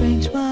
Strange, my